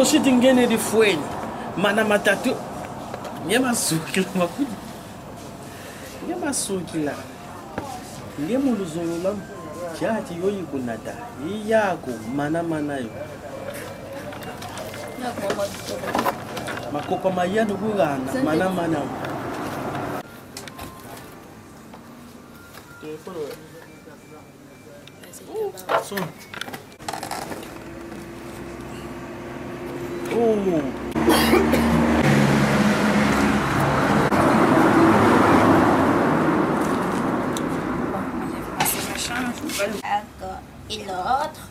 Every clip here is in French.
kushuti ngene rifweni mana matatu. Ngemasukila makuti ngemasukila ngemuluzulu lam jati yoyikunata iyako mana mana yo. Makopa mayanu kukana mana mana Son. D'accord. Et l'autre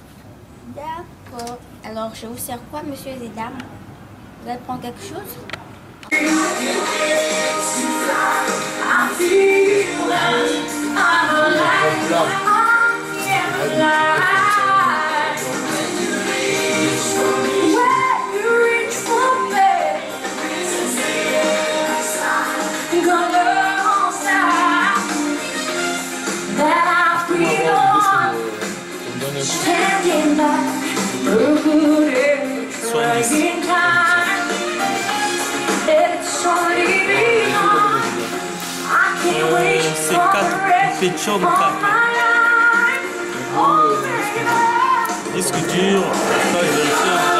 D'accord. Alors, je vous sers quoi, monsieur et dames? Vous allez prendre quelque chose? children technique. It's couture.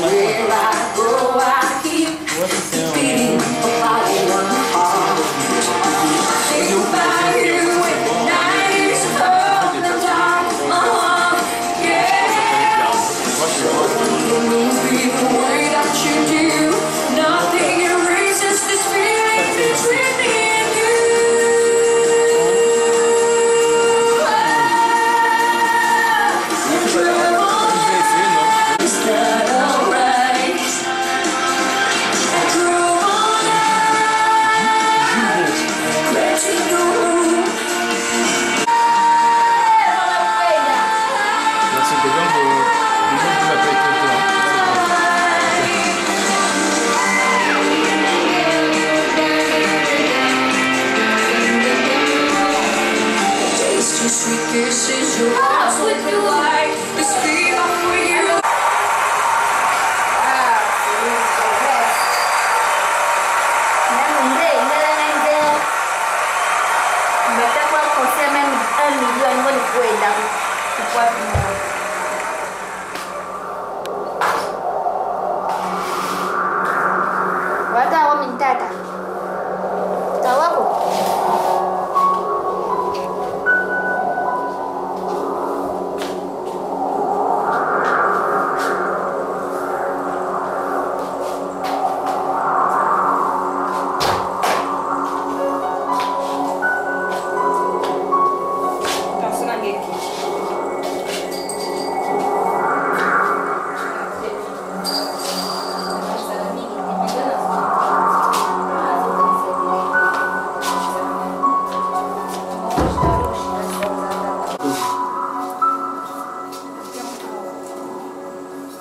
mais. This is your house with your life. This freedom for you. Nimetakuwa kosea mimi milioni ngoja kwenda kwa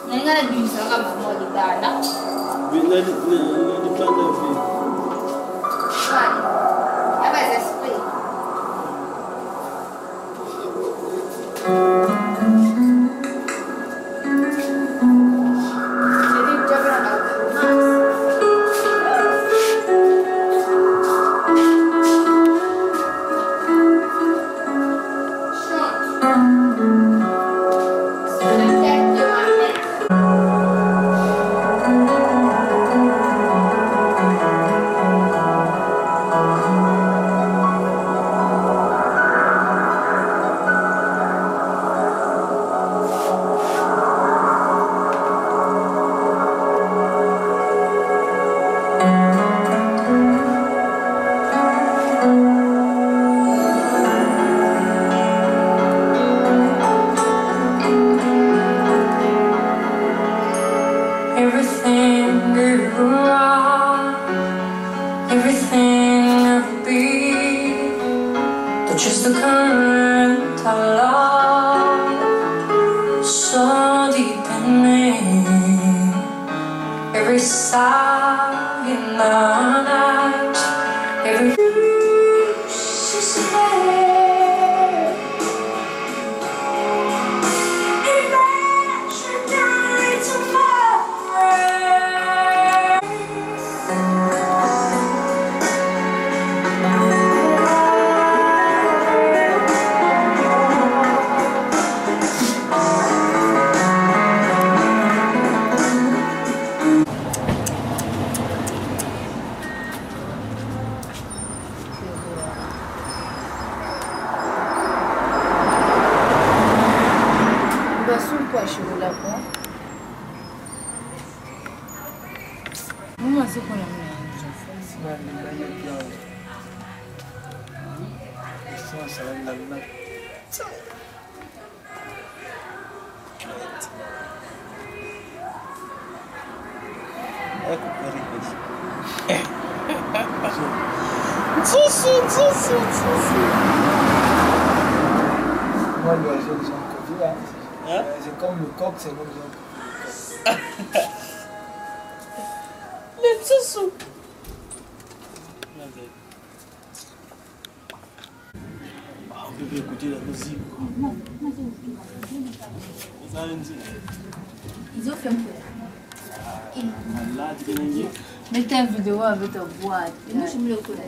naye nga nabimisaka mamolibanda side. Basuku ashugula ko mama siku namna Moi, l'oiseau, ils ont connu, hein. C'est comme le coq, c'est comme le coq. Ah, on peut écouter la musique. Ils ont fait un peu mieux. mettez une vidéo avec ta boîte Moi, je me le connais.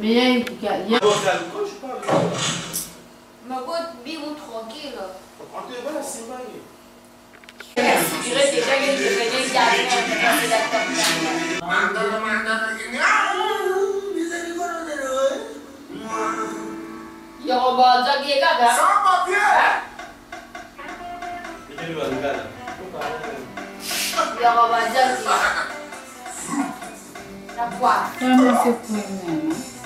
téléphone. basi sidevele na ngani te meyai Ma boîte biou tranquille. On te voit la Simba. Il est loin, le gars, là. kama sikuimena muzafuna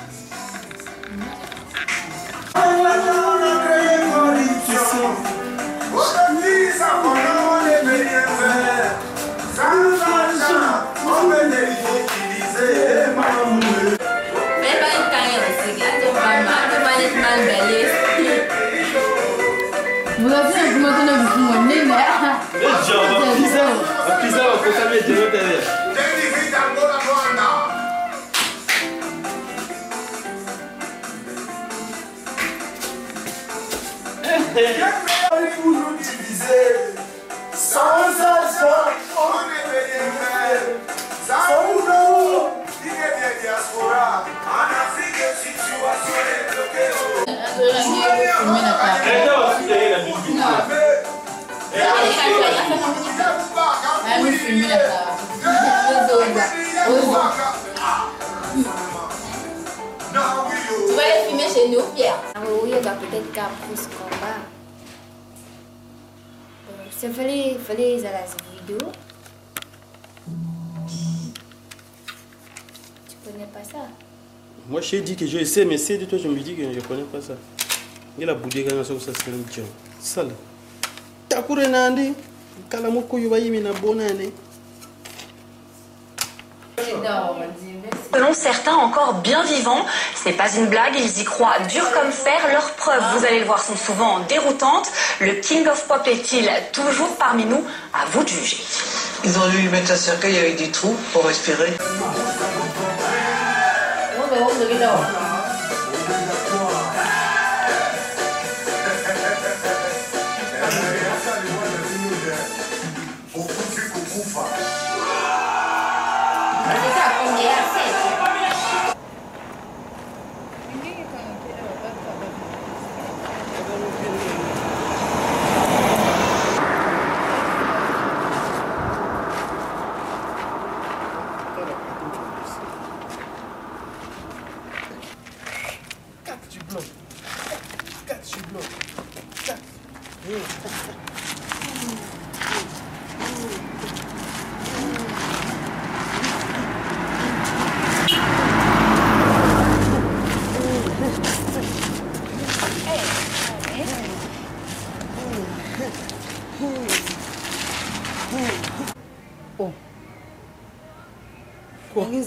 Esattamente, non te ne Tieni qui ancora Ruanda! J'aimerais vous nous diviser sans argent, on est venu faire. Zaoudo, il est des diasporas. En Afrique, situation est bloquée. Tu vas les filmer chez nous, Pierre Oui, on va peut-être qu'à plus combat. C'est fallait, fallait à la vidéo. Tu connais pas ça Moi, je dit que je sais, mais c'est de toi, je me dis que je connais pas ça. Il a boudé quand ça, ça c'est un. Ça là. Takure nandi? Bonane. Selon certains encore bien vivants, c'est pas une blague, ils y croient dur comme fer. Leurs preuves, vous allez le voir, sont souvent déroutantes. Le King of Pop est-il toujours parmi nous? À vous de juger. Ils ont dû mettre un cercueil avec des trous pour respirer. Ninguém ia falar que era.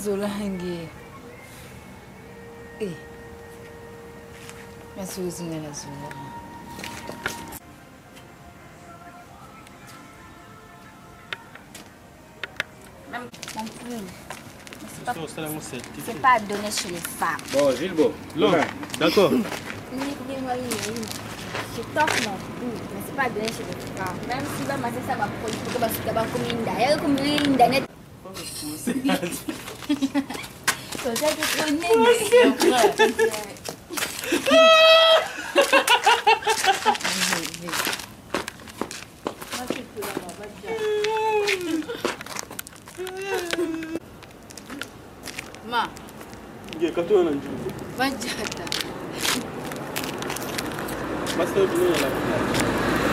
azolangi e azozingela zolanga C'est pas donné chez les femmes. Bon, Gilbo, l'eau, d'accord. Je torche mon cou, mais c'est pas donné chez les femmes. Même si ma masse, ça va prendre, ça va comme une dame. Elle est comme une dame, 所在就国内旅客。まあ。いや、かとなんじゅう。まじゃった。マスタージュニアなくなる。